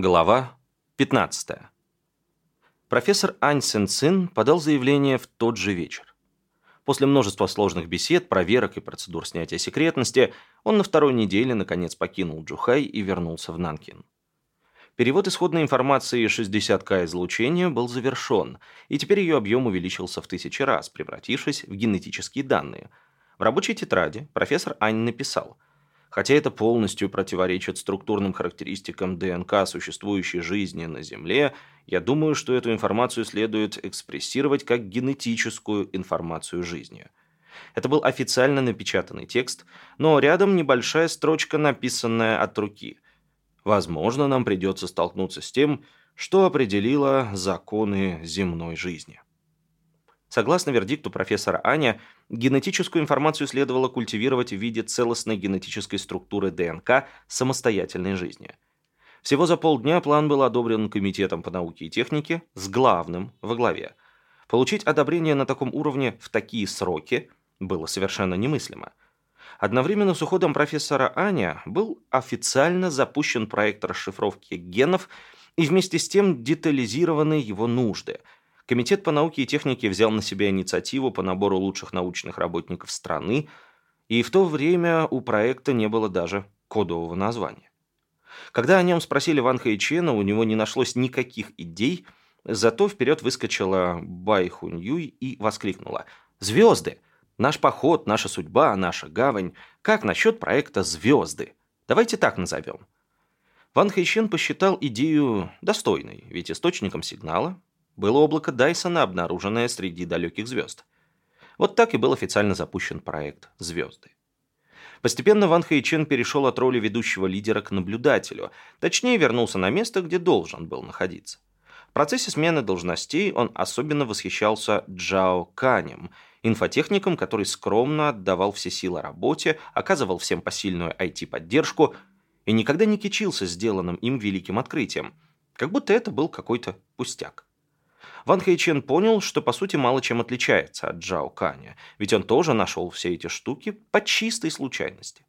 Глава 15. Профессор Ань Цин подал заявление в тот же вечер. После множества сложных бесед, проверок и процедур снятия секретности, он на второй неделе наконец покинул Джухай и вернулся в Нанкин. Перевод исходной информации 60К излучения был завершен, и теперь ее объем увеличился в тысячи раз, превратившись в генетические данные. В рабочей тетради профессор Ань написал – Хотя это полностью противоречит структурным характеристикам ДНК существующей жизни на Земле, я думаю, что эту информацию следует экспрессировать как генетическую информацию жизни. Это был официально напечатанный текст, но рядом небольшая строчка, написанная от руки. Возможно, нам придется столкнуться с тем, что определило законы земной жизни. Согласно вердикту профессора Аня, генетическую информацию следовало культивировать в виде целостной генетической структуры ДНК самостоятельной жизни. Всего за полдня план был одобрен Комитетом по науке и технике с главным во главе. Получить одобрение на таком уровне в такие сроки было совершенно немыслимо. Одновременно с уходом профессора Аня был официально запущен проект расшифровки генов и вместе с тем детализированы его нужды – Комитет по науке и технике взял на себя инициативу по набору лучших научных работников страны, и в то время у проекта не было даже кодового названия. Когда о нем спросили Ван Хэйчена, у него не нашлось никаких идей, зато вперед выскочила Бай Хунь Юй и воскликнула «Звезды! Наш поход, наша судьба, наша гавань. Как насчет проекта «Звезды»? Давайте так назовем». Ван Хэйчен посчитал идею достойной, ведь источником сигнала было облако Дайсона, обнаруженное среди далеких звезд. Вот так и был официально запущен проект «Звезды». Постепенно Ван Хэйчен перешел от роли ведущего лидера к наблюдателю, точнее вернулся на место, где должен был находиться. В процессе смены должностей он особенно восхищался Джао Канем, инфотехником, который скромно отдавал все силы работе, оказывал всем посильную IT-поддержку и никогда не кичился сделанным им великим открытием, как будто это был какой-то пустяк. Ван Хэйчен понял, что по сути мало чем отличается от Джао Каня, ведь он тоже нашел все эти штуки по чистой случайности.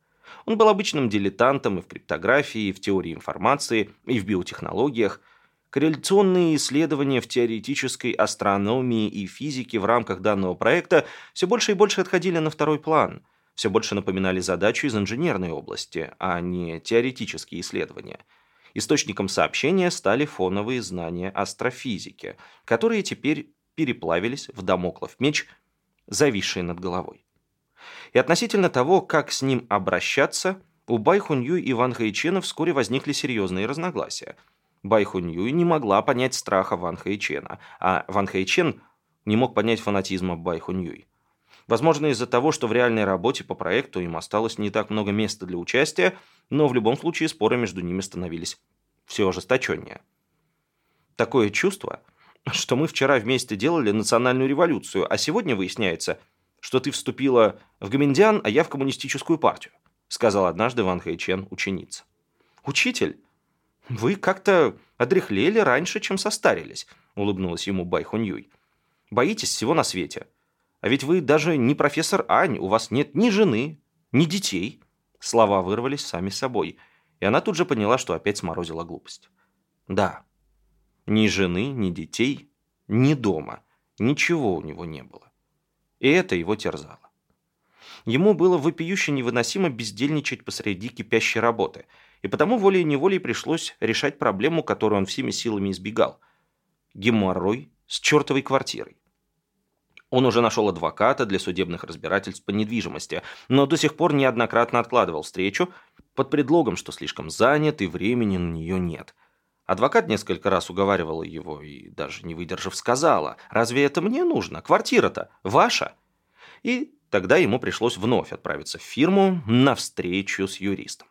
Он был обычным дилетантом и в криптографии, и в теории информации, и в биотехнологиях. Корреляционные исследования в теоретической астрономии и физике в рамках данного проекта все больше и больше отходили на второй план, все больше напоминали задачу из инженерной области, а не теоретические исследования – Источником сообщения стали фоновые знания астрофизики, которые теперь переплавились в домоклов меч, зависший над головой. И относительно того, как с ним обращаться, у Байхунью и Ван Хэйчена вскоре возникли серьезные разногласия. Байхунью не могла понять страха Ван Хэйчена, а Ван Хэйчен не мог понять фанатизма Байхуньюй. Возможно, из-за того, что в реальной работе по проекту им осталось не так много места для участия, но в любом случае споры между ними становились все ожесточеннее. Такое чувство, что мы вчера вместе делали национальную революцию, а сегодня выясняется, что ты вступила в Гоминдиан, а я в коммунистическую партию, сказал однажды Ван Хэйчен ученица. Учитель, вы как-то одряхлели раньше, чем состарились, улыбнулась ему Бай Хуньюй. Боитесь всего на свете. А ведь вы даже не профессор Ань, у вас нет ни жены, ни детей». Слова вырвались сами собой, и она тут же поняла, что опять сморозила глупость. «Да, ни жены, ни детей, ни дома, ничего у него не было. И это его терзало. Ему было вопиюще невыносимо бездельничать посреди кипящей работы, и потому волей-неволей пришлось решать проблему, которую он всеми силами избегал. Геморрой с чертовой квартирой. Он уже нашел адвоката для судебных разбирательств по недвижимости, но до сих пор неоднократно откладывал встречу под предлогом, что слишком занят и времени на нее нет. Адвокат несколько раз уговаривал его и, даже не выдержав, сказала, «Разве это мне нужно? Квартира-то ваша?» И тогда ему пришлось вновь отправиться в фирму на встречу с юристом.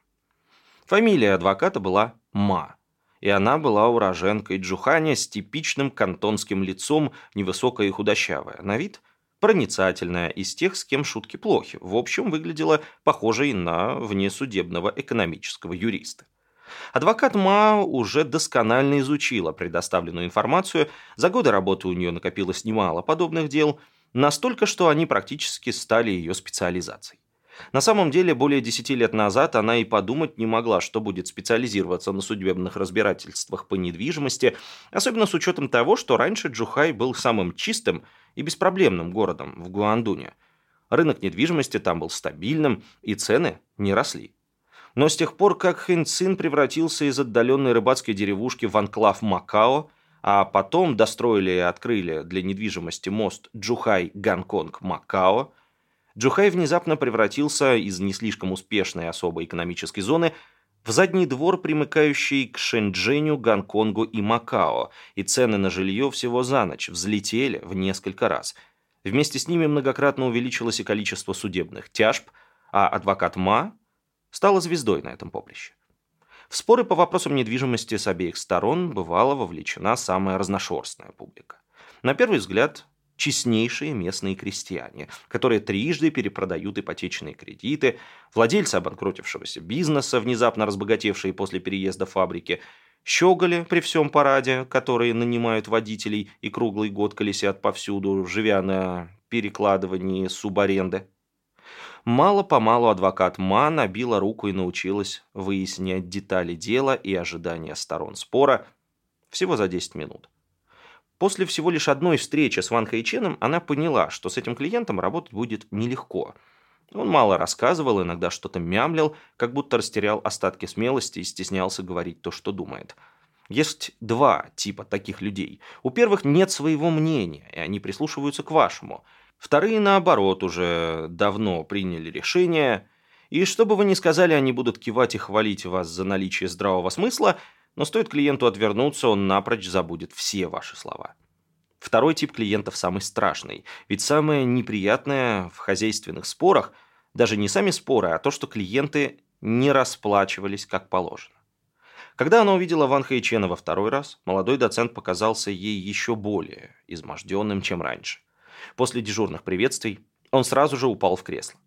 Фамилия адвоката была Ма и она была уроженкой Джуханя с типичным кантонским лицом, невысокая и худощавая. На вид проницательная, из тех, с кем шутки плохи. В общем, выглядела похожей на внесудебного экономического юриста. Адвокат Мао уже досконально изучила предоставленную информацию, за годы работы у нее накопилось немало подобных дел, настолько, что они практически стали ее специализацией. На самом деле, более 10 лет назад она и подумать не могла, что будет специализироваться на судебных разбирательствах по недвижимости, особенно с учетом того, что раньше Чжухай был самым чистым и беспроблемным городом в Гуандуне. Рынок недвижимости там был стабильным, и цены не росли. Но с тех пор, как Хэнцин превратился из отдаленной рыбацкой деревушки в анклав Макао, а потом достроили и открыли для недвижимости мост Чжухай-Гонконг-Макао, Джухай внезапно превратился из не слишком успешной особой экономической зоны в задний двор, примыкающий к Шэньчжэню, Гонконгу и Макао, и цены на жилье всего за ночь взлетели в несколько раз. Вместе с ними многократно увеличилось и количество судебных тяжб, а адвокат Ма стала звездой на этом поприще. В споры по вопросам недвижимости с обеих сторон бывала вовлечена самая разношерстная публика. На первый взгляд, честнейшие местные крестьяне, которые трижды перепродают ипотечные кредиты, владельцы обанкротившегося бизнеса, внезапно разбогатевшие после переезда фабрики, щеголи при всем параде, которые нанимают водителей и круглый год колесят повсюду, живя на перекладывании субаренды. Мало-помалу адвокат Ма набила руку и научилась выяснять детали дела и ожидания сторон спора всего за 10 минут. После всего лишь одной встречи с Ван Хайченом она поняла, что с этим клиентом работать будет нелегко. Он мало рассказывал, иногда что-то мямлил, как будто растерял остатки смелости и стеснялся говорить то, что думает. Есть два типа таких людей. У первых нет своего мнения, и они прислушиваются к вашему. Вторые, наоборот, уже давно приняли решение, и что бы вы ни сказали, они будут кивать и хвалить вас за наличие здравого смысла – но стоит клиенту отвернуться, он напрочь забудет все ваши слова. Второй тип клиентов самый страшный, ведь самое неприятное в хозяйственных спорах даже не сами споры, а то, что клиенты не расплачивались как положено. Когда она увидела Ван Хэйчена во второй раз, молодой доцент показался ей еще более изможденным, чем раньше. После дежурных приветствий он сразу же упал в кресло.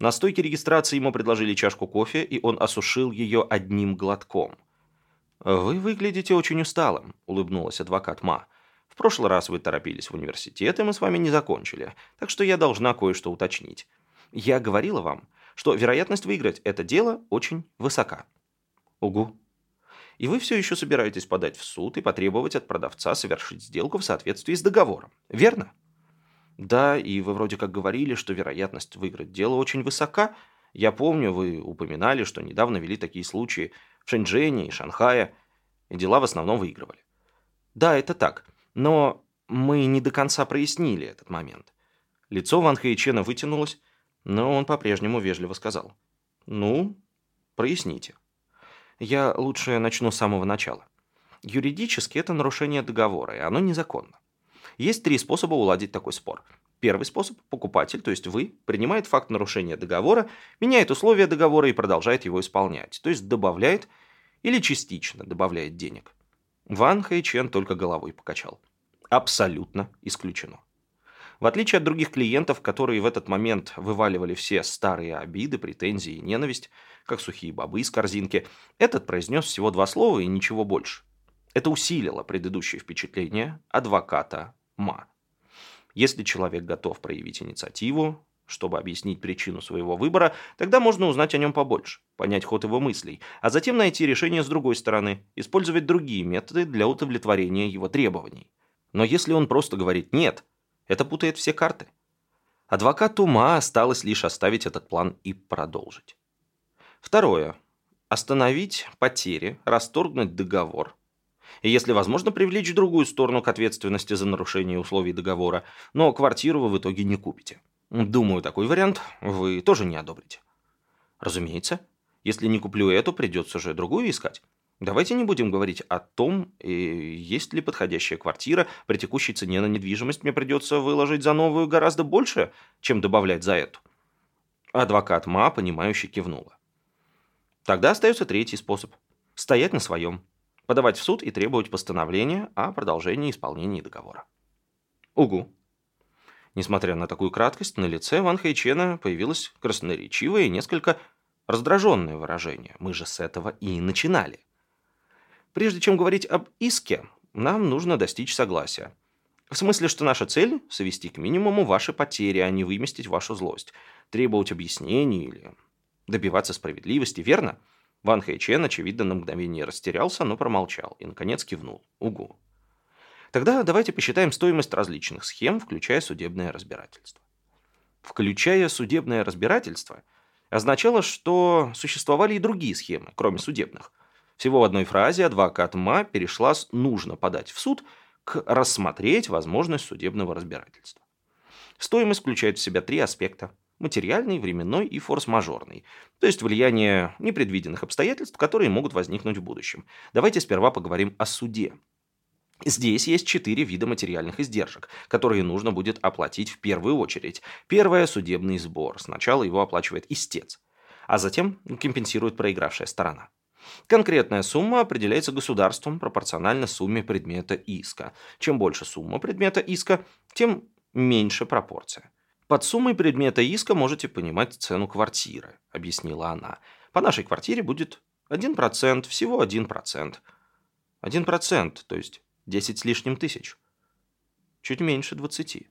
На стойке регистрации ему предложили чашку кофе, и он осушил ее одним глотком. «Вы выглядите очень усталым», — улыбнулась адвокат Ма. «В прошлый раз вы торопились в университет, и мы с вами не закончили, так что я должна кое-что уточнить. Я говорила вам, что вероятность выиграть это дело очень высока». «Угу», и вы все еще собираетесь подать в суд и потребовать от продавца совершить сделку в соответствии с договором, верно? Да, и вы вроде как говорили, что вероятность выиграть дело очень высока. Я помню, вы упоминали, что недавно вели такие случаи Шэньчжэне и Шанхае, и дела в основном выигрывали. Да, это так, но мы не до конца прояснили этот момент. Лицо Ван Хэйчена вытянулось, но он по-прежнему вежливо сказал. «Ну, проясните. Я лучше начну с самого начала. Юридически это нарушение договора, и оно незаконно. Есть три способа уладить такой спор. Первый способ – покупатель, то есть вы, принимает факт нарушения договора, меняет условия договора и продолжает его исполнять, то есть добавляет или частично добавляет денег. Ван Хэйчен только головой покачал. Абсолютно исключено. В отличие от других клиентов, которые в этот момент вываливали все старые обиды, претензии и ненависть, как сухие бобы из корзинки, этот произнес всего два слова и ничего больше. Это усилило предыдущее впечатление адвоката Ма. Если человек готов проявить инициативу, чтобы объяснить причину своего выбора, тогда можно узнать о нем побольше, понять ход его мыслей, а затем найти решение с другой стороны, использовать другие методы для удовлетворения его требований. Но если он просто говорит «нет», это путает все карты. Адвокату ума осталось лишь оставить этот план и продолжить. Второе. Остановить потери, расторгнуть договор, и, если возможно, привлечь другую сторону к ответственности за нарушение условий договора, но квартиру вы в итоге не купите. Думаю, такой вариант вы тоже не одобрите. Разумеется. Если не куплю эту, придется же другую искать. Давайте не будем говорить о том, есть ли подходящая квартира. При текущей цене на недвижимость мне придется выложить за новую гораздо больше, чем добавлять за эту. Адвокат Ма, понимающе кивнула. Тогда остается третий способ. Стоять на своем подавать в суд и требовать постановления о продолжении исполнения договора. Угу. Несмотря на такую краткость, на лице Ван Хэйчена появилось красноречивое и несколько раздраженное выражение. Мы же с этого и начинали. Прежде чем говорить об иске, нам нужно достичь согласия. В смысле, что наша цель – свести к минимуму ваши потери, а не выместить вашу злость, требовать объяснений или добиваться справедливости, верно? Ван Хэйчен, очевидно, на мгновение растерялся, но промолчал и, наконец, кивнул. Угу. Тогда давайте посчитаем стоимость различных схем, включая судебное разбирательство. Включая судебное разбирательство означало, что существовали и другие схемы, кроме судебных. Всего в одной фразе адвокат Ма перешла с «нужно подать в суд» к «рассмотреть возможность судебного разбирательства». Стоимость включает в себя три аспекта – материальный, временной и форс-мажорный, то есть влияние непредвиденных обстоятельств, которые могут возникнуть в будущем. Давайте сперва поговорим о суде. Здесь есть четыре вида материальных издержек, которые нужно будет оплатить в первую очередь. Первое – судебный сбор. Сначала его оплачивает истец, а затем компенсирует проигравшая сторона. Конкретная сумма определяется государством пропорционально сумме предмета иска. Чем больше сумма предмета иска, тем меньше пропорция. Под суммой предмета иска можете понимать цену квартиры, объяснила она. По нашей квартире будет 1%, всего 1%. 1%, то есть 10 с лишним тысяч. Чуть меньше 20.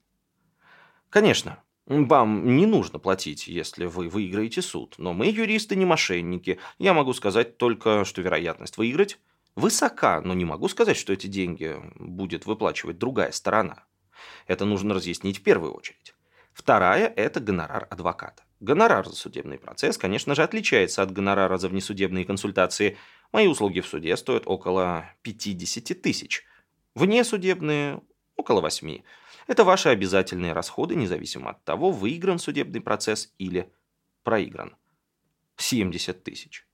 Конечно, вам не нужно платить, если вы выиграете суд, но мы, юристы, не мошенники. Я могу сказать только, что вероятность выиграть высока, но не могу сказать, что эти деньги будет выплачивать другая сторона. Это нужно разъяснить в первую очередь. Вторая – это гонорар адвоката. Гонорар за судебный процесс, конечно же, отличается от гонорара за внесудебные консультации. Мои услуги в суде стоят около 50 тысяч. Внесудебные – около 8. Это ваши обязательные расходы, независимо от того, выигран судебный процесс или проигран. 70 тысяч.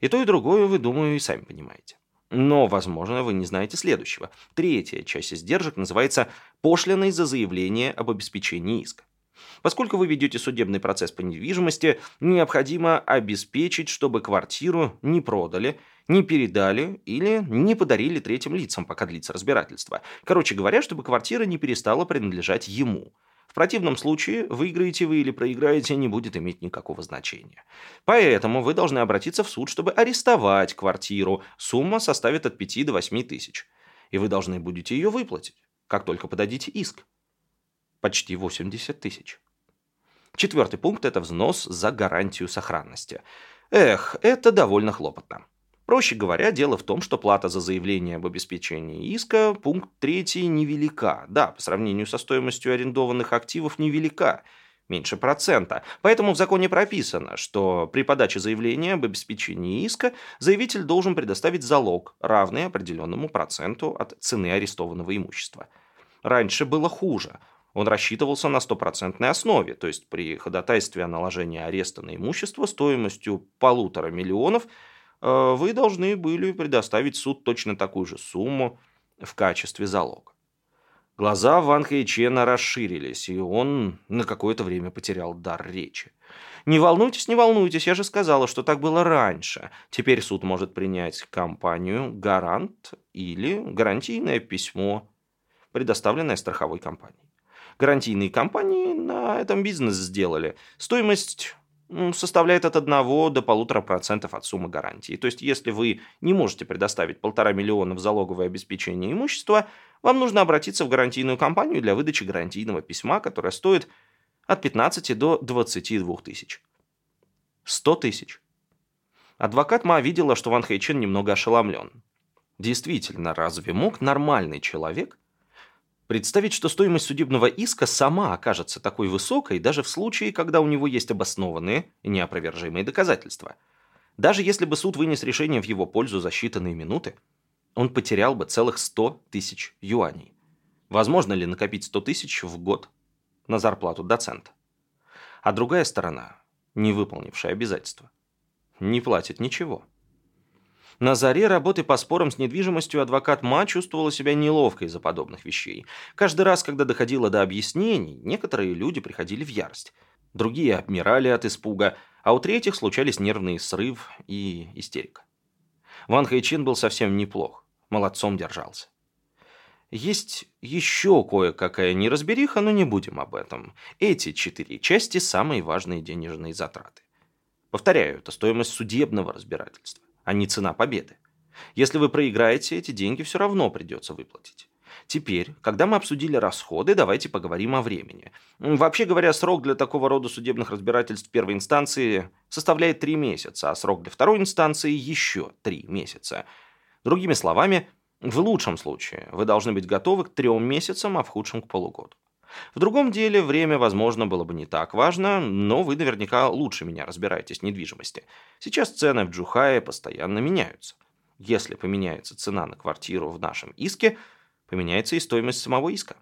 И то, и другое вы, думаю, и сами понимаете. Но, возможно, вы не знаете следующего. Третья часть издержек называется «пошлиной за заявление об обеспечении иска». Поскольку вы ведете судебный процесс по недвижимости, необходимо обеспечить, чтобы квартиру не продали, не передали или не подарили третьим лицам, пока длится разбирательство. Короче говоря, чтобы квартира не перестала принадлежать ему. В противном случае, выиграете вы или проиграете, не будет иметь никакого значения. Поэтому вы должны обратиться в суд, чтобы арестовать квартиру. Сумма составит от 5 до 8 тысяч. И вы должны будете ее выплатить, как только подадите иск. Почти 80 тысяч. Четвертый пункт – это взнос за гарантию сохранности. Эх, это довольно хлопотно. Проще говоря, дело в том, что плата за заявление об обеспечении иска, пункт 3, невелика. Да, по сравнению со стоимостью арендованных активов невелика, меньше процента. Поэтому в законе прописано, что при подаче заявления об обеспечении иска заявитель должен предоставить залог, равный определенному проценту от цены арестованного имущества. Раньше было хуже. Он рассчитывался на стопроцентной основе, то есть при ходатайстве о наложении ареста на имущество стоимостью полутора миллионов – Э, вы должны были предоставить суд точно такую же сумму в качестве залога. Глаза Ван Хэйчена расширились, и он на какое-то время потерял дар речи. «Не волнуйтесь, не волнуйтесь, я же сказала, что так было раньше. Теперь суд может принять компанию «Гарант» или гарантийное письмо, предоставленное страховой компанией. Гарантийные компании на этом бизнес сделали. Стоимость составляет от 1 до 1,5% от суммы гарантии. То есть, если вы не можете предоставить полтора миллиона в залоговое обеспечение имущества, вам нужно обратиться в гарантийную компанию для выдачи гарантийного письма, которое стоит от 15 до 22 тысяч. 100 тысяч. Адвокат Ма видела, что Ван Хэйчен немного ошеломлен. Действительно, разве мог нормальный человек Представить, что стоимость судебного иска сама окажется такой высокой, даже в случае, когда у него есть обоснованные и неопровержимые доказательства. Даже если бы суд вынес решение в его пользу за считанные минуты, он потерял бы целых 100 тысяч юаней. Возможно ли накопить 100 тысяч в год на зарплату доцента? А другая сторона, не выполнившая обязательства, не платит ничего. На заре работы по спорам с недвижимостью адвокат Ма чувствовала себя неловко из-за подобных вещей. Каждый раз, когда доходило до объяснений, некоторые люди приходили в ярость. Другие обмирали от испуга, а у третьих случались нервный срыв и истерика. Ван Хайчин был совсем неплох, молодцом держался. Есть еще кое-какая неразбериха, но не будем об этом. Эти четыре части – самые важные денежные затраты. Повторяю, это стоимость судебного разбирательства а не цена победы. Если вы проиграете, эти деньги все равно придется выплатить. Теперь, когда мы обсудили расходы, давайте поговорим о времени. Вообще говоря, срок для такого рода судебных разбирательств первой инстанции составляет 3 месяца, а срок для второй инстанции еще 3 месяца. Другими словами, в лучшем случае вы должны быть готовы к 3 месяцам, а в худшем к полугоду. В другом деле время, возможно, было бы не так важно, но вы наверняка лучше меня разбираетесь в недвижимости. Сейчас цены в Джухае постоянно меняются. Если поменяется цена на квартиру в нашем иске – поменяется и стоимость самого иска.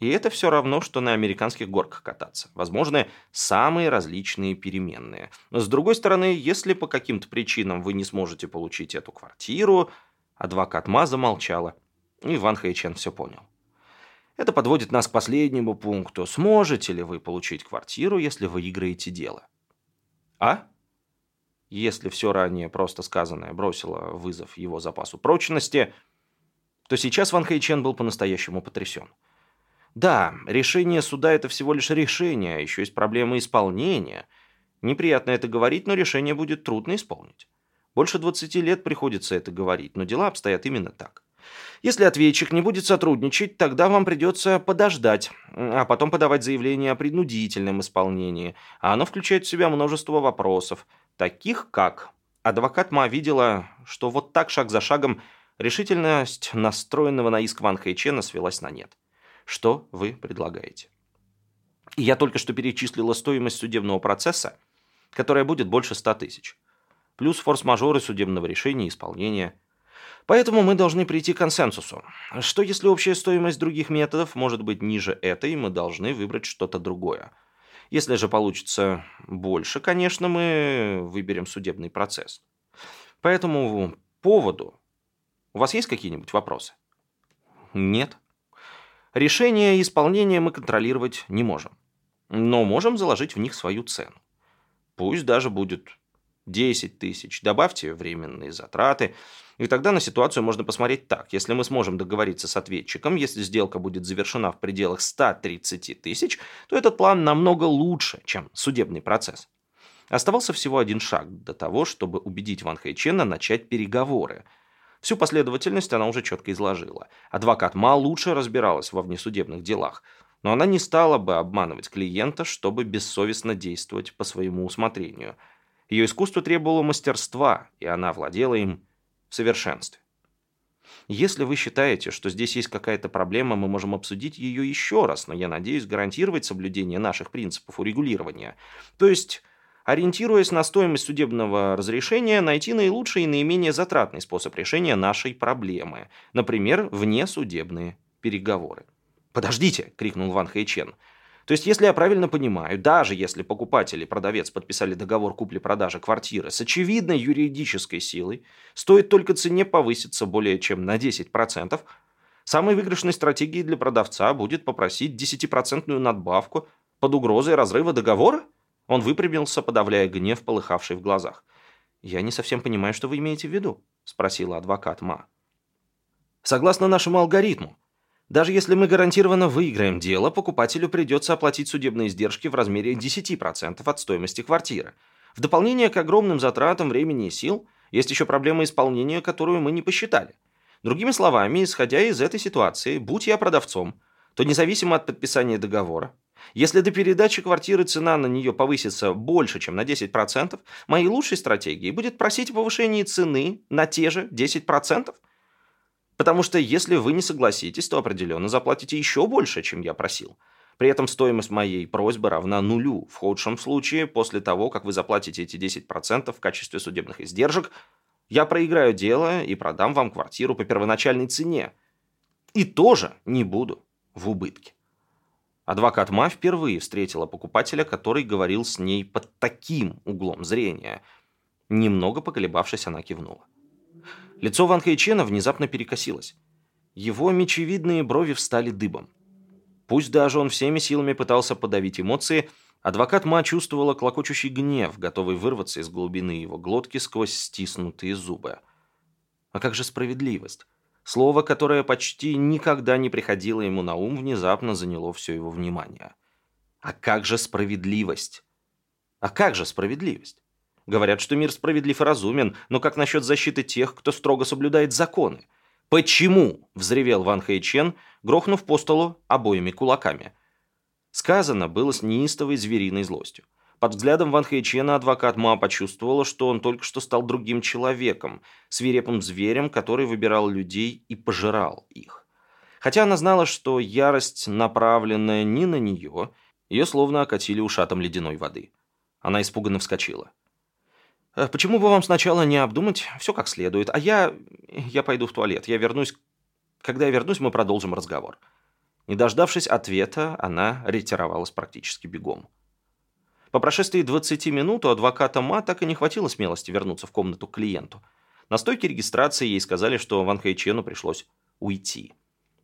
И это все равно, что на американских горках кататься. Возможны самые различные переменные. Но с другой стороны, если по каким-то причинам вы не сможете получить эту квартиру, адвокат Ма замолчала, и Ван Хэйчен все понял. Это подводит нас к последнему пункту. Сможете ли вы получить квартиру, если выиграете дело? А? Если все ранее просто сказанное бросило вызов его запасу прочности – то сейчас Ван Хэйчен был по-настоящему потрясен. Да, решение суда – это всего лишь решение, а еще есть проблема исполнения. Неприятно это говорить, но решение будет трудно исполнить. Больше 20 лет приходится это говорить, но дела обстоят именно так. Если ответчик не будет сотрудничать, тогда вам придется подождать, а потом подавать заявление о принудительном исполнении, а оно включает в себя множество вопросов, таких как... Адвокат Ма видела, что вот так шаг за шагом – Решительность настроенного на иск Ван Хэйчена свелась на нет. Что вы предлагаете? Я только что перечислила стоимость судебного процесса, которая будет больше 100 тысяч. Плюс форс-мажоры судебного решения и исполнения. Поэтому мы должны прийти к консенсусу. Что если общая стоимость других методов может быть ниже этой, мы должны выбрать что-то другое. Если же получится больше, конечно, мы выберем судебный процесс. По этому поводу у вас есть какие-нибудь вопросы? Нет. Решение и исполнение мы контролировать не можем. Но можем заложить в них свою цену. Пусть даже будет 10 тысяч. Добавьте временные затраты. И тогда на ситуацию можно посмотреть так. Если мы сможем договориться с ответчиком, если сделка будет завершена в пределах 130 тысяч, то этот план намного лучше, чем судебный процесс. Оставался всего один шаг до того, чтобы убедить Ван Хэйчена начать переговоры – Всю последовательность она уже четко изложила. Адвокат Ма лучше разбиралась во внесудебных делах, но она не стала бы обманывать клиента, чтобы бессовестно действовать по своему усмотрению. Ее искусство требовало мастерства, и она владела им в совершенстве. Если вы считаете, что здесь есть какая-то проблема, мы можем обсудить ее еще раз, но я надеюсь гарантировать соблюдение наших принципов урегулирования. То есть ориентируясь на стоимость судебного разрешения, найти наилучший и наименее затратный способ решения нашей проблемы, например, внесудебные переговоры. «Подождите!» – крикнул Ван Хэйчен. То есть, если я правильно понимаю, даже если покупатель и продавец подписали договор купли-продажи квартиры с очевидной юридической силой, стоит только цене повыситься более чем на 10%, самой выигрышной стратегией для продавца будет попросить 10% надбавку под угрозой разрыва договора? Он выпрямился, подавляя гнев, полыхавший в глазах. «Я не совсем понимаю, что вы имеете в виду», – спросила адвокат Ма. «Согласно нашему алгоритму, даже если мы гарантированно выиграем дело, покупателю придется оплатить судебные издержки в размере 10% от стоимости квартиры. В дополнение к огромным затратам времени и сил, есть еще проблема исполнения, которую мы не посчитали. Другими словами, исходя из этой ситуации, будь я продавцом, то независимо от подписания договора, если до передачи квартиры цена на нее повысится больше, чем на 10%, моей лучшей стратегией будет просить о повышении цены на те же 10%. Потому что если вы не согласитесь, то определенно заплатите еще больше, чем я просил. При этом стоимость моей просьбы равна нулю. В худшем случае, после того, как вы заплатите эти 10% в качестве судебных издержек, я проиграю дело и продам вам квартиру по первоначальной цене. И тоже не буду в убытке. Адвокат Ма впервые встретила покупателя, который говорил с ней под таким углом зрения. Немного поколебавшись, она кивнула. Лицо Ван Хэйчена внезапно перекосилось. Его мечевидные брови встали дыбом. Пусть даже он всеми силами пытался подавить эмоции, адвокат Ма чувствовала клокочущий гнев, готовый вырваться из глубины его глотки сквозь стиснутые зубы. А как же справедливость? Слово, которое почти никогда не приходило ему на ум, внезапно заняло все его внимание. А как же справедливость? А как же справедливость? Говорят, что мир справедлив и разумен, но как насчет защиты тех, кто строго соблюдает законы? «Почему?» – взревел Ван Хэйчен, грохнув по столу обоими кулаками. Сказано было с неистовой звериной злостью. Под взглядом Ван Хэйчена адвокат Ма почувствовала, что он только что стал другим человеком, свирепым зверем, который выбирал людей и пожирал их. Хотя она знала, что ярость, направленная не на нее, ее словно окатили ушатом ледяной воды. Она испуганно вскочила. «Э, «Почему бы вам сначала не обдумать все как следует, а я... я пойду в туалет, я вернусь... Когда я вернусь, мы продолжим разговор». Не дождавшись ответа, она ретировалась практически бегом. По прошествии 20 минут у адвоката Ма так и не хватило смелости вернуться в комнату к клиенту. На стойке регистрации ей сказали, что Ван Хэйчену пришлось уйти.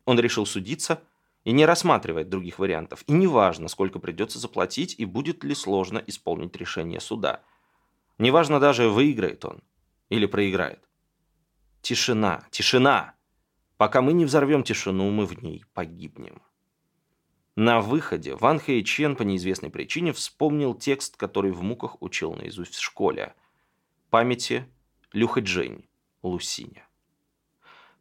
Он решил судиться и не рассматривать других вариантов. И неважно, сколько придется заплатить и будет ли сложно исполнить решение суда. Неважно даже, выиграет он или проиграет. Тишина, тишина. Пока мы не взорвем тишину, мы в ней погибнем. На выходе Ван Хэй Чен по неизвестной причине вспомнил текст, который в муках учил наизусть в школе. Памяти Люха Джень, Лусиня.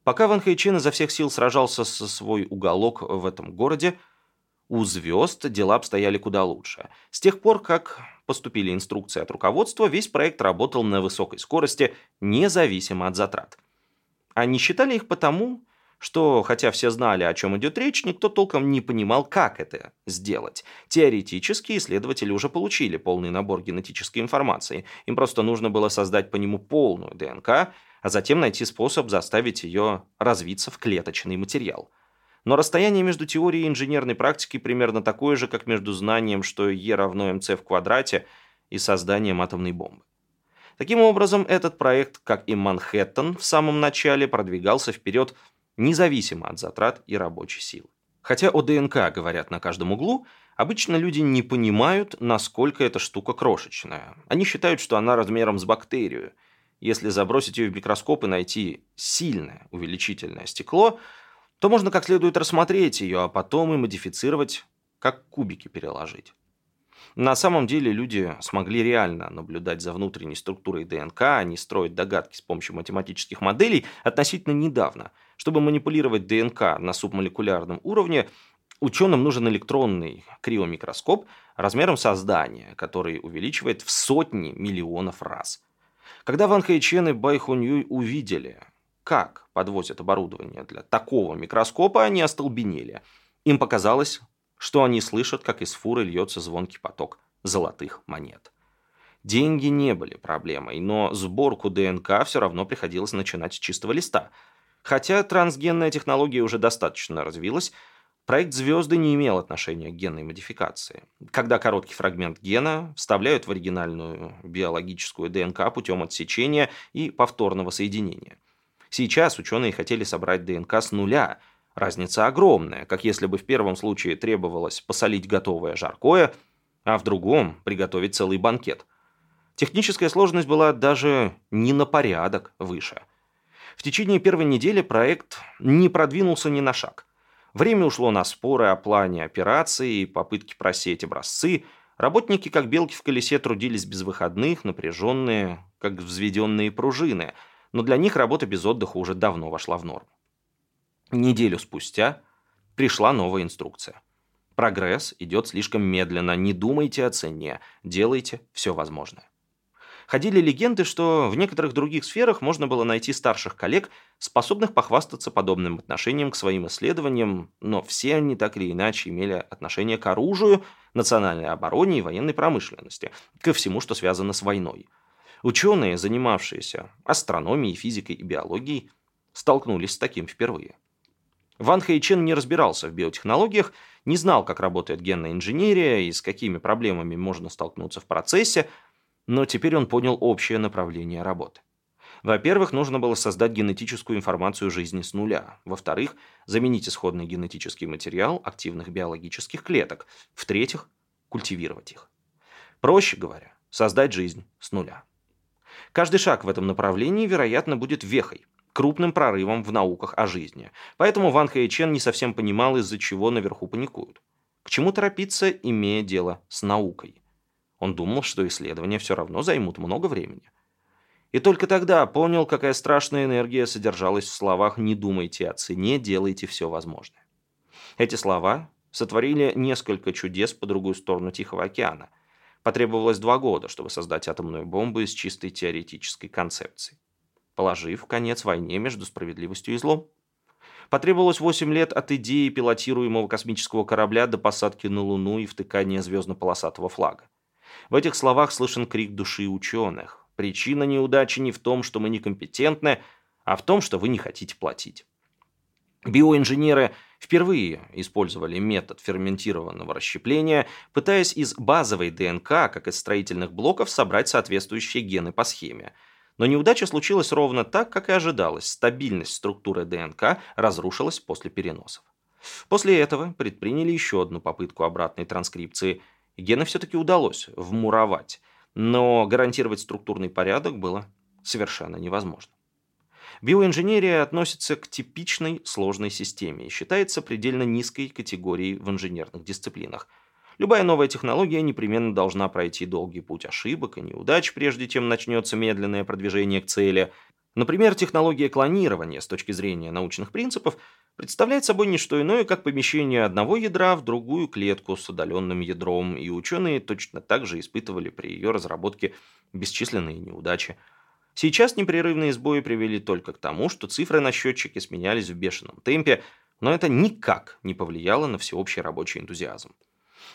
Пока Ван Хэй Чен изо всех сил сражался со свой уголок в этом городе, у звезд дела обстояли куда лучше. С тех пор, как поступили инструкции от руководства, весь проект работал на высокой скорости, независимо от затрат. Они считали их потому, что, хотя все знали, о чем идет речь, никто толком не понимал, как это сделать. Теоретически исследователи уже получили полный набор генетической информации. Им просто нужно было создать по нему полную ДНК, а затем найти способ заставить ее развиться в клеточный материал. Но расстояние между теорией и инженерной практикой примерно такое же, как между знанием, что Е равно МЦ в квадрате, и созданием атомной бомбы. Таким образом, этот проект, как и Манхэттен в самом начале, продвигался вперед независимо от затрат и рабочей силы. Хотя о ДНК говорят на каждом углу, обычно люди не понимают, насколько эта штука крошечная. Они считают, что она размером с бактерию. Если забросить ее в микроскоп и найти сильное увеличительное стекло, то можно как следует рассмотреть ее, а потом и модифицировать, как кубики переложить. На самом деле люди смогли реально наблюдать за внутренней структурой ДНК, а не строить догадки с помощью математических моделей относительно недавно. Чтобы манипулировать ДНК на субмолекулярном уровне, ученым нужен электронный криомикроскоп размером со здание, который увеличивает в сотни миллионов раз. Когда Ван Хэйчен и Бай Хунь увидели, как подвозят оборудование для такого микроскопа, они остолбенели. Им показалось, что они слышат, как из фуры льется звонкий поток золотых монет. Деньги не были проблемой, но сборку ДНК все равно приходилось начинать с чистого листа. Хотя трансгенная технология уже достаточно развилась, проект «Звезды» не имел отношения к генной модификации. Когда короткий фрагмент гена вставляют в оригинальную биологическую ДНК путем отсечения и повторного соединения. Сейчас ученые хотели собрать ДНК с нуля – Разница огромная, как если бы в первом случае требовалось посолить готовое жаркое, а в другом приготовить целый банкет. Техническая сложность была даже не на порядок выше. В течение первой недели проект не продвинулся ни на шаг. Время ушло на споры о плане операции и попытки просеять образцы. Работники, как белки в колесе, трудились без выходных, напряженные, как взведенные пружины, но для них работа без отдыха уже давно вошла в норму. Неделю спустя пришла новая инструкция. Прогресс идет слишком медленно, не думайте о цене, делайте все возможное. Ходили легенды, что в некоторых других сферах можно было найти старших коллег, способных похвастаться подобным отношением к своим исследованиям, но все они так или иначе имели отношение к оружию, национальной обороне и военной промышленности, ко всему, что связано с войной. Ученые, занимавшиеся астрономией, физикой и биологией, столкнулись с таким впервые. Ван Хэйчен не разбирался в биотехнологиях, не знал, как работает генная инженерия и с какими проблемами можно столкнуться в процессе, но теперь он понял общее направление работы. Во-первых, нужно было создать генетическую информацию жизни с нуля. Во-вторых, заменить исходный генетический материал активных биологических клеток. В-третьих, культивировать их. Проще говоря, создать жизнь с нуля. Каждый шаг в этом направлении, вероятно, будет вехой – крупным прорывом в науках о жизни. Поэтому Ван Хэйчен не совсем понимал, из-за чего наверху паникуют. К чему торопиться, имея дело с наукой? Он думал, что исследования все равно займут много времени. И только тогда понял, какая страшная энергия содержалась в словах «не думайте о цене, делайте все возможное». Эти слова сотворили несколько чудес по другую сторону Тихого океана. Потребовалось два года, чтобы создать атомную бомбу из чистой теоретической концепции, положив конец войне между справедливостью и злом. Потребовалось 8 лет от идеи пилотируемого космического корабля до посадки на Луну и втыкания звездно-полосатого флага. В этих словах слышен крик души ученых. Причина неудачи не в том, что мы некомпетентны, а в том, что вы не хотите платить. Биоинженеры впервые использовали метод ферментированного расщепления, пытаясь из базовой ДНК, как из строительных блоков, собрать соответствующие гены по схеме. Но неудача случилась ровно так, как и ожидалось. Стабильность структуры ДНК разрушилась после переносов. После этого предприняли еще одну попытку обратной транскрипции. Гены все-таки удалось вмуровать, но гарантировать структурный порядок было совершенно невозможно. Биоинженерия относится к типичной сложной системе и считается предельно низкой категорией в инженерных дисциплинах. Любая новая технология непременно должна пройти долгий путь ошибок и неудач, прежде чем начнется медленное продвижение к цели. Например, технология клонирования с точки зрения научных принципов представляет собой не что иное, как помещение одного ядра в другую клетку с удаленным ядром, и ученые точно так же испытывали при ее разработке бесчисленные неудачи. Сейчас непрерывные сбои привели только к тому, что цифры на счетчике сменялись в бешеном темпе, но это никак не повлияло на всеобщий рабочий энтузиазм.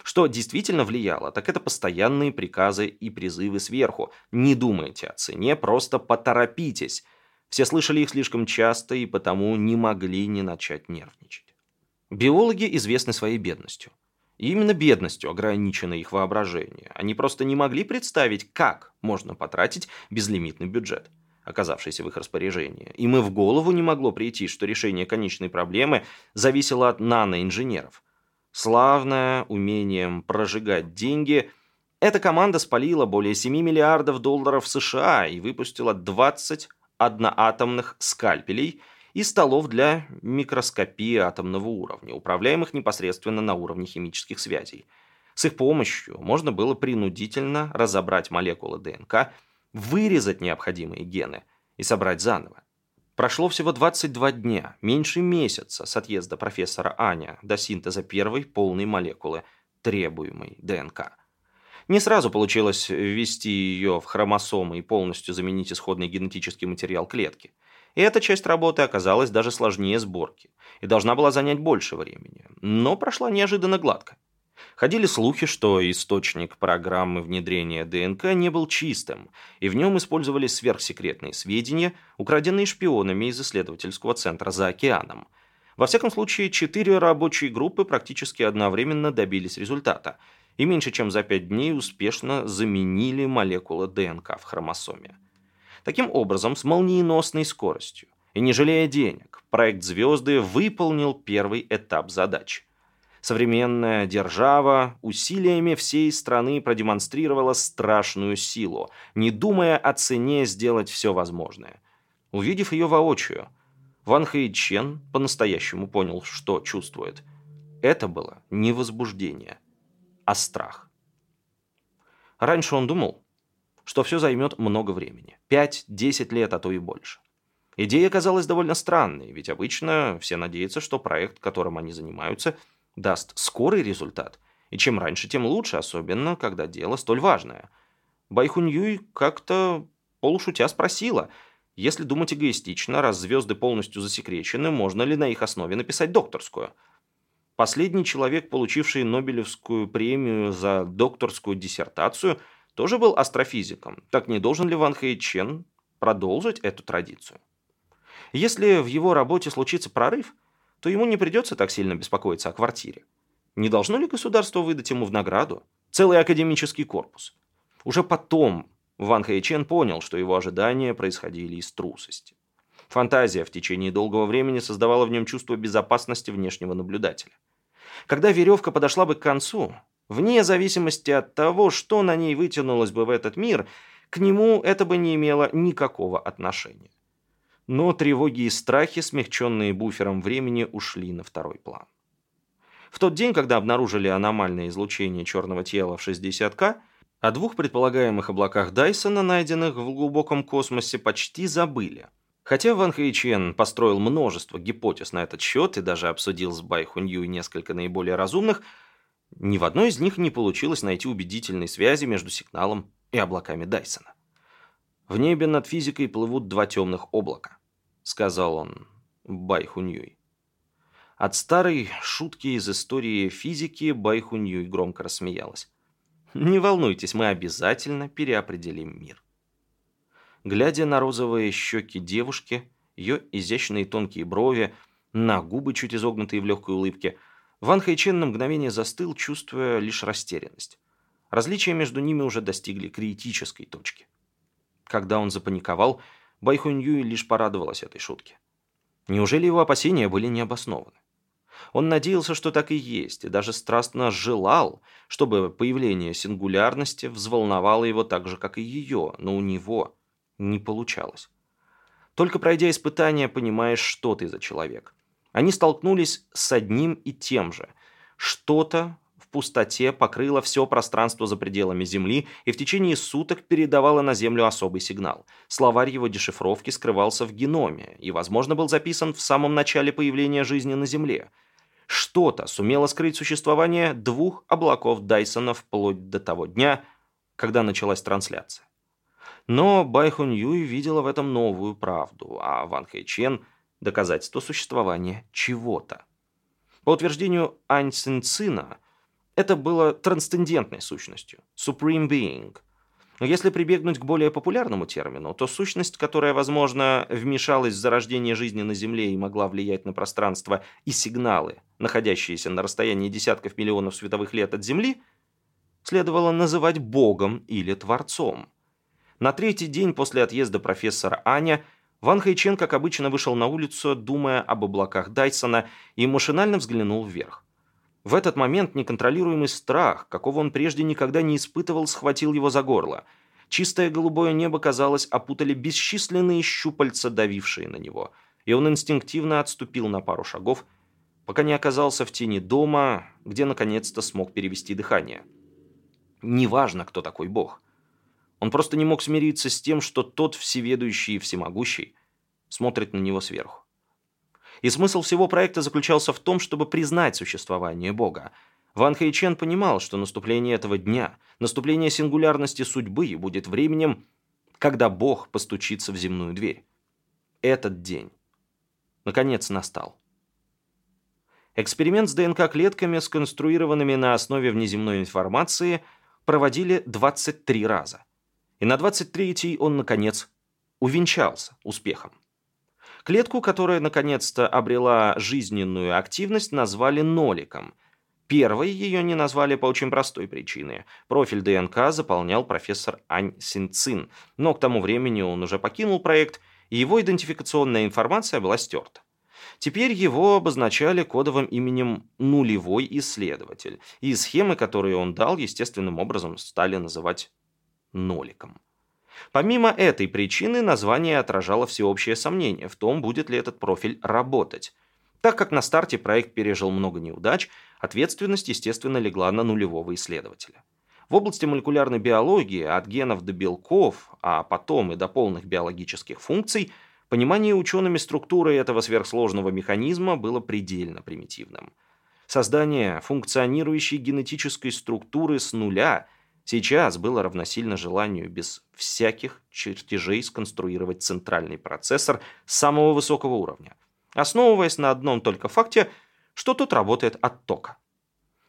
Что действительно влияло, так это постоянные приказы и призывы сверху. Не думайте о цене, просто поторопитесь. Все слышали их слишком часто и потому не могли не начать нервничать. Биологи известны своей бедностью. И именно бедностью ограничено их воображение. Они просто не могли представить, как можно потратить безлимитный бюджет, оказавшийся в их распоряжении. Им и в голову не могло прийти, что решение конечной проблемы зависело от наноинженеров. Славное умением прожигать деньги, эта команда спалила более 7 миллиардов долларов США и выпустила 20 одноатомных скальпелей – и столов для микроскопии атомного уровня, управляемых непосредственно на уровне химических связей. С их помощью можно было принудительно разобрать молекулы ДНК, вырезать необходимые гены и собрать заново. Прошло всего 22 дня, меньше месяца с отъезда профессора Аня до синтеза первой полной молекулы требуемой ДНК. Не сразу получилось ввести ее в хромосомы и полностью заменить исходный генетический материал клетки – и эта часть работы оказалась даже сложнее сборки и должна была занять больше времени, но прошла неожиданно гладко. Ходили слухи, что источник программы внедрения ДНК не был чистым, и в нем использовались сверхсекретные сведения, украденные шпионами из исследовательского центра за океаном. Во всяком случае, четыре рабочие группы практически одновременно добились результата, и меньше чем за пять дней успешно заменили молекулы ДНК в хромосоме. Таким образом, с молниеносной скоростью и не жалея денег, проект «Звезды» выполнил первый этап задачи. Современная держава усилиями всей страны продемонстрировала страшную силу, не думая о цене сделать все возможное. Увидев ее воочию, Ван Хэйчен по-настоящему понял, что чувствует. Это было не возбуждение, а страх. Раньше он думал, что все займет много времени. 5-10 лет, а то и больше. Идея казалась довольно странной, ведь обычно все надеются, что проект, которым они занимаются, даст скорый результат. И чем раньше, тем лучше, особенно, когда дело столь важное. Байхуньюй как-то полушутя спросила, если думать эгоистично, раз звезды полностью засекречены, можно ли на их основе написать докторскую? Последний человек, получивший Нобелевскую премию за докторскую диссертацию – тоже был астрофизиком. Так не должен ли Ван Хэйчен продолжить эту традицию? Если в его работе случится прорыв, то ему не придется так сильно беспокоиться о квартире. Не должно ли государство выдать ему в награду целый академический корпус? Уже потом Ван Хэйчен понял, что его ожидания происходили из трусости. Фантазия в течение долгого времени создавала в нем чувство безопасности внешнего наблюдателя. Когда веревка подошла бы к концу, Вне зависимости от того, что на ней вытянулось бы в этот мир, к нему это бы не имело никакого отношения. Но тревоги и страхи, смягченные буфером времени, ушли на второй план. В тот день, когда обнаружили аномальное излучение черного тела в 60К, О двух предполагаемых облаках Дайсона, найденных в глубоком космосе, почти забыли. Хотя Ван Хэйчен построил множество гипотез на этот счет и даже обсудил с Бай Хунью несколько наиболее разумных, ни в одной из них не получилось найти убедительной связи между сигналом и облаками Дайсона. «В небе над физикой плывут два темных облака», — сказал он Бай Хуньюй. От старой шутки из истории физики Бай Хуньюй громко рассмеялась. «Не волнуйтесь, мы обязательно переопределим мир». Глядя на розовые щеки девушки, ее изящные тонкие брови, на губы, чуть изогнутые в легкой улыбке, Ван Хайчен на мгновение застыл, чувствуя лишь растерянность. Различия между ними уже достигли критической точки. Когда он запаниковал, Байхунь Юй лишь порадовалась этой шутке. Неужели его опасения были необоснованы? Он надеялся, что так и есть, и даже страстно желал, чтобы появление сингулярности взволновало его так же, как и ее, но у него не получалось. Только пройдя испытания, понимаешь, что ты за человек. Они столкнулись с одним и тем же. Что-то в пустоте покрыло все пространство за пределами Земли и в течение суток передавало на Землю особый сигнал. Словарь его дешифровки скрывался в геноме и, возможно, был записан в самом начале появления жизни на Земле. Что-то сумело скрыть существование двух облаков Дайсона вплоть до того дня, когда началась трансляция. Но Байхун Юй видела в этом новую правду, а Ван Хэйчен – доказательство существования чего-то. По утверждению Ань Цин Цина, это было трансцендентной сущностью – supreme being. Но если прибегнуть к более популярному термину, то сущность, которая, возможно, вмешалась в зарождение жизни на Земле и могла влиять на пространство и сигналы, находящиеся на расстоянии десятков миллионов световых лет от Земли, следовало называть Богом или Творцом. На третий день после отъезда профессора Аня Ван Хайчен, как обычно, вышел на улицу, думая об облаках Дайсона, и машинально взглянул вверх. В этот момент неконтролируемый страх, какого он прежде никогда не испытывал, схватил его за горло. Чистое голубое небо, казалось, опутали бесчисленные щупальца, давившие на него, и он инстинктивно отступил на пару шагов, пока не оказался в тени дома, где наконец-то смог перевести дыхание. Неважно, кто такой бог. Он просто не мог смириться с тем, что тот всеведущий и всемогущий смотрит на него сверху. И смысл всего проекта заключался в том, чтобы признать существование Бога. Ван Хэйчен понимал, что наступление этого дня, наступление сингулярности судьбы будет временем, когда Бог постучится в земную дверь. Этот день, наконец, настал. Эксперимент с ДНК-клетками, сконструированными на основе внеземной информации, проводили 23 раза – и на 23-й он, наконец, увенчался успехом. Клетку, которая наконец-то обрела жизненную активность, назвали ноликом. Первой ее не назвали по очень простой причине. Профиль ДНК заполнял профессор Ань Синцин, но к тому времени он уже покинул проект, и его идентификационная информация была стерта. Теперь его обозначали кодовым именем «нулевой исследователь», и схемы, которые он дал, естественным образом стали называть ноликом. Помимо этой причины, название отражало всеобщее сомнение в том, будет ли этот профиль работать. Так как на старте проект пережил много неудач, ответственность, естественно, легла на нулевого исследователя. В области молекулярной биологии от генов до белков, а потом и до полных биологических функций, понимание учеными структуры этого сверхсложного механизма было предельно примитивным. Создание функционирующей генетической структуры с нуля – Сейчас было равносильно желанию без всяких чертежей сконструировать центральный процессор самого высокого уровня, основываясь на одном только факте, что тут работает от тока.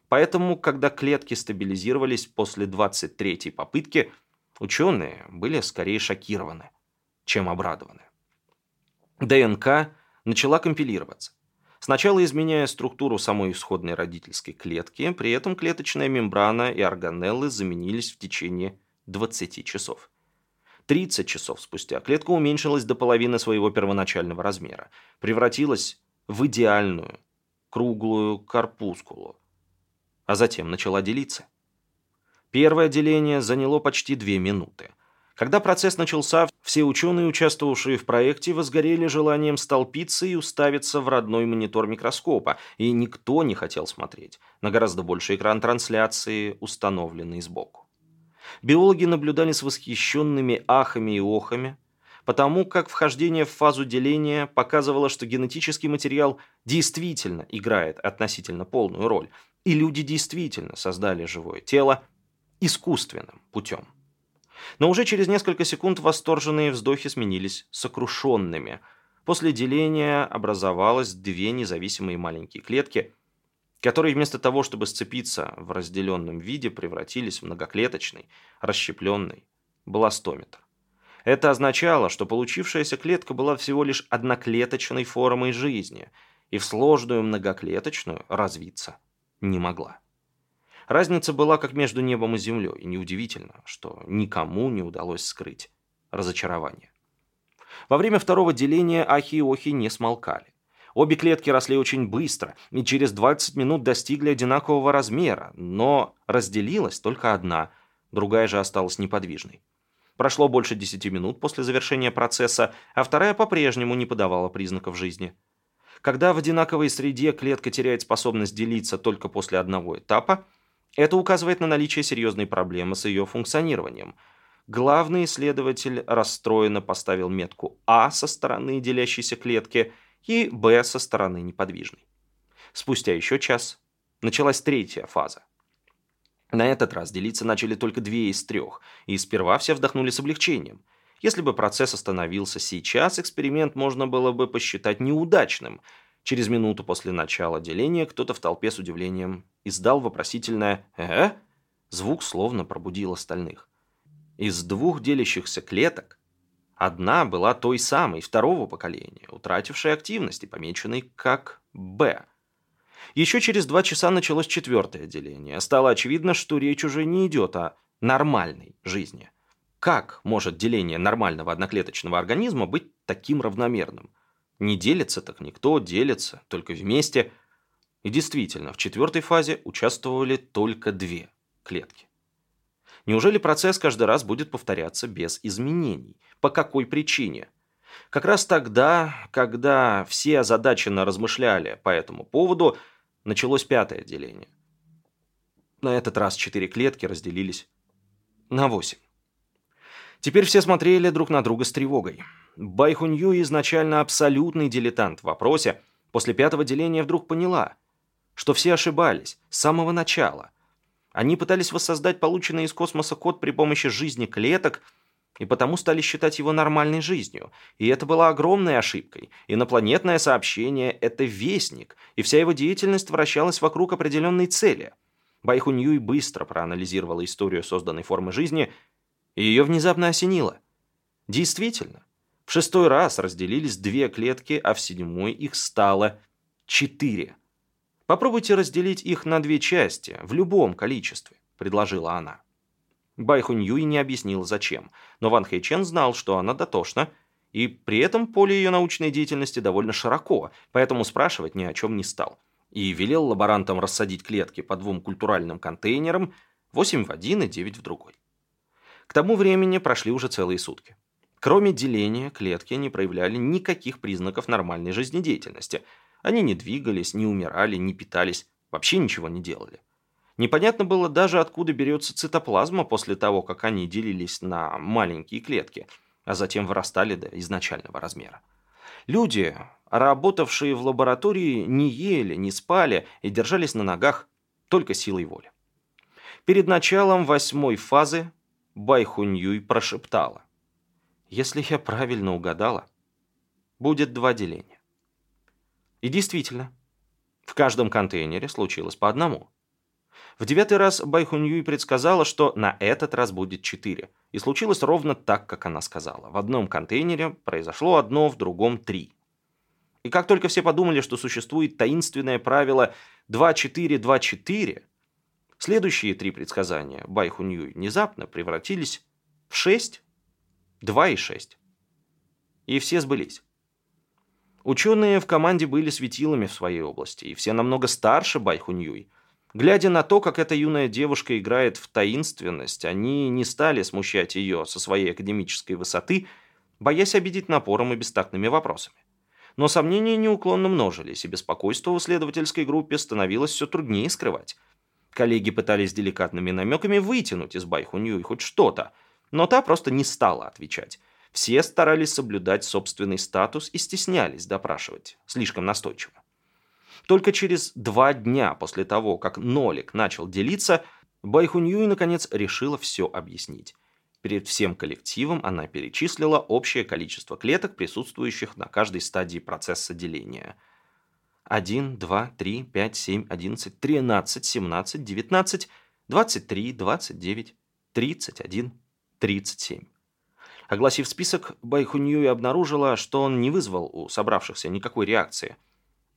Поэтому, когда клетки стабилизировались после 23-й попытки, ученые были скорее шокированы, чем обрадованы. ДНК начала компилироваться. Сначала изменяя структуру самой исходной родительской клетки, при этом клеточная мембрана и органеллы заменились в течение 20 часов. 30 часов спустя клетка уменьшилась до половины своего первоначального размера, превратилась в идеальную, круглую корпускулу, а затем начала делиться. Первое деление заняло почти две минуты – когда процесс начался, все ученые, участвовавшие в проекте, возгорели желанием столпиться и уставиться в родной монитор микроскопа, и никто не хотел смотреть на гораздо больший экран трансляции, установленный сбоку. Биологи наблюдали с восхищенными ахами и охами, потому как вхождение в фазу деления показывало, что генетический материал действительно играет относительно полную роль, и люди действительно создали живое тело искусственным путем. Но уже через несколько секунд восторженные вздохи сменились сокрушенными. После деления образовалось две независимые маленькие клетки, которые вместо того, чтобы сцепиться в разделенном виде, превратились в многоклеточный, расщепленный бластометр. Это означало, что получившаяся клетка была всего лишь одноклеточной формой жизни и в сложную многоклеточную развиться не могла. Разница была как между небом и землей, и неудивительно, что никому не удалось скрыть разочарование. Во время второго деления ахи и охи не смолкали. Обе клетки росли очень быстро и через 20 минут достигли одинакового размера, но разделилась только одна, другая же осталась неподвижной. Прошло больше 10 минут после завершения процесса, а вторая по-прежнему не подавала признаков жизни. Когда в одинаковой среде клетка теряет способность делиться только после одного этапа, это указывает на наличие серьезной проблемы с ее функционированием. Главный исследователь расстроенно поставил метку А со стороны делящейся клетки и Б со стороны неподвижной. Спустя еще час началась третья фаза. На этот раз делиться начали только две из трех, и сперва все вдохнули с облегчением. Если бы процесс остановился сейчас, эксперимент можно было бы посчитать неудачным – Через минуту после начала деления кто-то в толпе с удивлением издал вопросительное «э?». Звук словно пробудил остальных. Из двух делящихся клеток одна была той самой, второго поколения, утратившей активность и помеченной как «Б». Еще через два часа началось четвертое деление. Стало очевидно, что речь уже не идет о нормальной жизни. Как может деление нормального одноклеточного организма быть таким равномерным? Не делится так никто, делится, только вместе. И действительно, в четвертой фазе участвовали только две клетки. Неужели процесс каждый раз будет повторяться без изменений? По какой причине? Как раз тогда, когда все озадаченно размышляли по этому поводу, началось пятое деление. На этот раз четыре клетки разделились на восемь. Теперь все смотрели друг на друга с тревогой. Байхунью изначально абсолютный дилетант в вопросе, после пятого деления вдруг поняла, что все ошибались с самого начала. Они пытались воссоздать полученный из космоса код при помощи жизни клеток, и потому стали считать его нормальной жизнью. И это была огромной ошибкой. Инопланетное сообщение – это вестник, и вся его деятельность вращалась вокруг определенной цели. Байхуньюй быстро проанализировала историю созданной формы жизни, и ее внезапно осенило. Действительно, в шестой раз разделились две клетки, а в седьмой их стало четыре. Попробуйте разделить их на две части, в любом количестве, предложила она. Бай Юй не объяснил зачем, но Ван Хэйчен знал, что она дотошна, и при этом поле ее научной деятельности довольно широко, поэтому спрашивать ни о чем не стал. И велел лаборантам рассадить клетки по двум культуральным контейнерам, 8 в один и 9 в другой. К тому времени прошли уже целые сутки. Кроме деления, клетки не проявляли никаких признаков нормальной жизнедеятельности. Они не двигались, не умирали, не питались, вообще ничего не делали. Непонятно было даже, откуда берется цитоплазма после того, как они делились на маленькие клетки, а затем вырастали до изначального размера. Люди, работавшие в лаборатории, не ели, не спали и держались на ногах только силой воли. Перед началом восьмой фазы Байхуньюй прошептала. Если я правильно угадала, будет два деления. И действительно, в каждом контейнере случилось по одному. В девятый раз Байхуньюй предсказала, что на этот раз будет четыре. И случилось ровно так, как она сказала. В одном контейнере произошло одно, в другом три. И как только все подумали, что существует таинственное правило 2-4-2-4, следующие три предсказания Байхуньюй внезапно превратились в шесть 2,6. И все сбылись. Ученые в команде были светилами в своей области, и все намного старше Байхуньюй. Глядя на то, как эта юная девушка играет в таинственность, они не стали смущать ее со своей академической высоты, боясь обидеть напором и бестактными вопросами. Но сомнения неуклонно множились, и беспокойство в исследовательской группе становилось все труднее скрывать. Коллеги пытались деликатными намеками вытянуть из Байхуньюй хоть что-то, но та просто не стала отвечать. Все старались соблюдать собственный статус и стеснялись допрашивать, слишком настойчиво. Только через два дня после того, как Нолик начал делиться, Байхуньюй наконец решила все объяснить. Перед всем коллективом она перечислила общее количество клеток, присутствующих на каждой стадии процесса деления – 1, 2, 3, 5, 7, 11, 13, 17, 19, 23, 29, 31, 37. Огласив список, Байхуньюй обнаружила, что он не вызвал у собравшихся никакой реакции.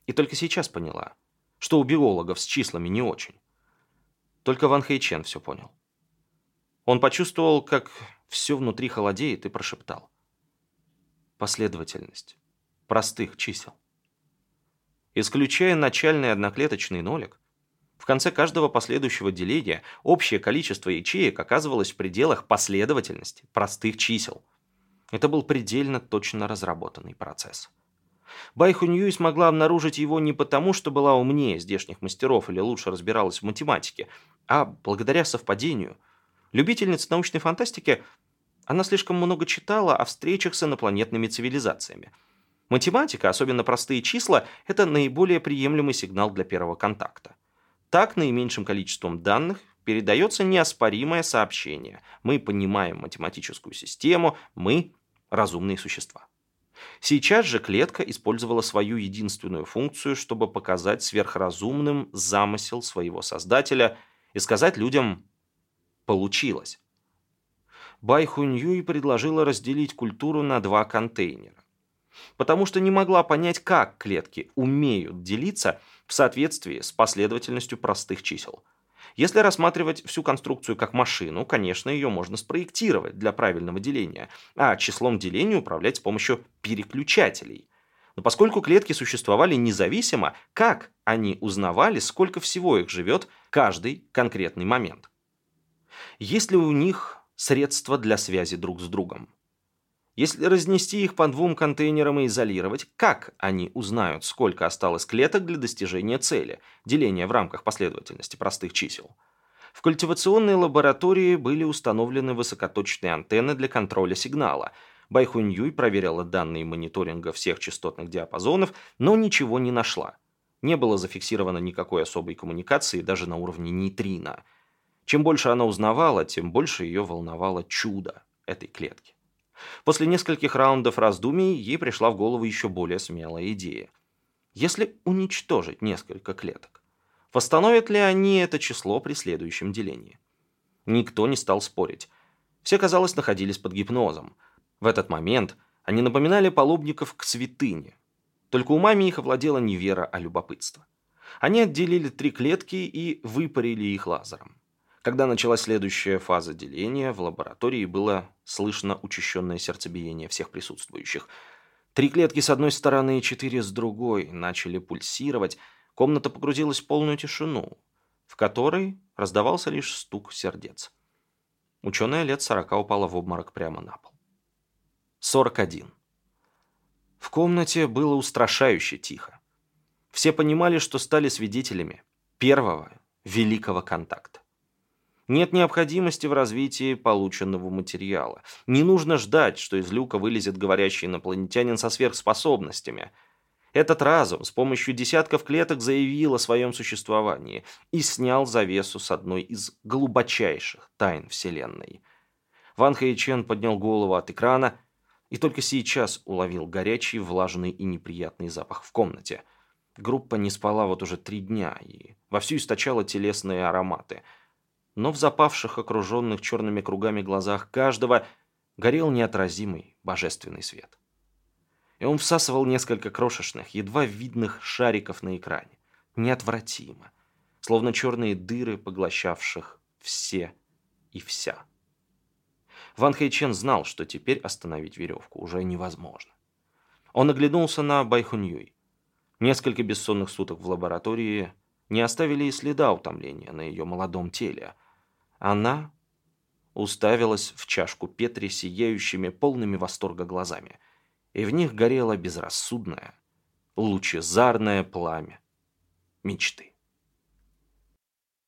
И только сейчас поняла, что у биологов с числами не очень. Только Ван Хэйчен все понял. Он почувствовал, как все внутри холодеет и прошептал. Последовательность простых чисел. Исключая начальный одноклеточный нолик, в конце каждого последующего деления общее количество ячеек оказывалось в пределах последовательности простых чисел. Это был предельно точно разработанный процесс. Байхуньюй смогла обнаружить его не потому, что была умнее здешних мастеров или лучше разбиралась в математике, а благодаря совпадению. Любительница научной фантастики, она слишком много читала о встречах с инопланетными цивилизациями – Математика, особенно простые числа, это наиболее приемлемый сигнал для первого контакта. Так, наименьшим количеством данных передается неоспоримое сообщение. Мы понимаем математическую систему, мы разумные существа. Сейчас же клетка использовала свою единственную функцию, чтобы показать сверхразумным замысел своего создателя и сказать людям «получилось». Бай Хуньюй предложила разделить культуру на два контейнера потому что не могла понять, как клетки умеют делиться в соответствии с последовательностью простых чисел. Если рассматривать всю конструкцию как машину, конечно, ее можно спроектировать для правильного деления, а числом деления управлять с помощью переключателей. Но поскольку клетки существовали независимо, как они узнавали, сколько всего их живет каждый конкретный момент? Есть ли у них средства для связи друг с другом? Если разнести их по двум контейнерам и изолировать, как они узнают, сколько осталось клеток для достижения цели, деления в рамках последовательности простых чисел? В культивационной лаборатории были установлены высокоточные антенны для контроля сигнала. Байхуньюй проверила данные мониторинга всех частотных диапазонов, но ничего не нашла. Не было зафиксировано никакой особой коммуникации даже на уровне нейтрино. Чем больше она узнавала, тем больше ее волновало чудо этой клетки. После нескольких раундов раздумий ей пришла в голову еще более смелая идея. Если уничтожить несколько клеток, восстановят ли они это число при следующем делении? Никто не стал спорить. Все, казалось, находились под гипнозом. В этот момент они напоминали палубников к святыне. Только умами их овладела не вера, а любопытство. Они отделили три клетки и выпарили их лазером. Когда началась следующая фаза деления, в лаборатории было слышно учащенное сердцебиение всех присутствующих. Три клетки с одной стороны и четыре с другой начали пульсировать. Комната погрузилась в полную тишину, в которой раздавался лишь стук сердец. Ученая лет сорока упала в обморок прямо на пол. 41. В комнате было устрашающе тихо. Все понимали, что стали свидетелями первого великого контакта. Нет необходимости в развитии полученного материала. Не нужно ждать, что из люка вылезет говорящий инопланетянин со сверхспособностями. Этот разум с помощью десятков клеток заявил о своем существовании и снял завесу с одной из глубочайших тайн Вселенной. Ван Хэйчен поднял голову от экрана и только сейчас уловил горячий, влажный и неприятный запах в комнате. Группа не спала вот уже три дня и вовсю источала телесные ароматы – но в запавших, окруженных черными кругами глазах каждого горел неотразимый божественный свет. И он всасывал несколько крошечных, едва видных шариков на экране. Неотвратимо, словно черные дыры, поглощавших все и вся. Ван Хэйчен знал, что теперь остановить веревку уже невозможно. Он оглянулся на Байхуньюй. Несколько бессонных суток в лаборатории не оставили и следа утомления на ее молодом теле – она уставилась в чашку Петри сияющими, полными восторга глазами, и в них горело безрассудное, лучезарное пламя мечты.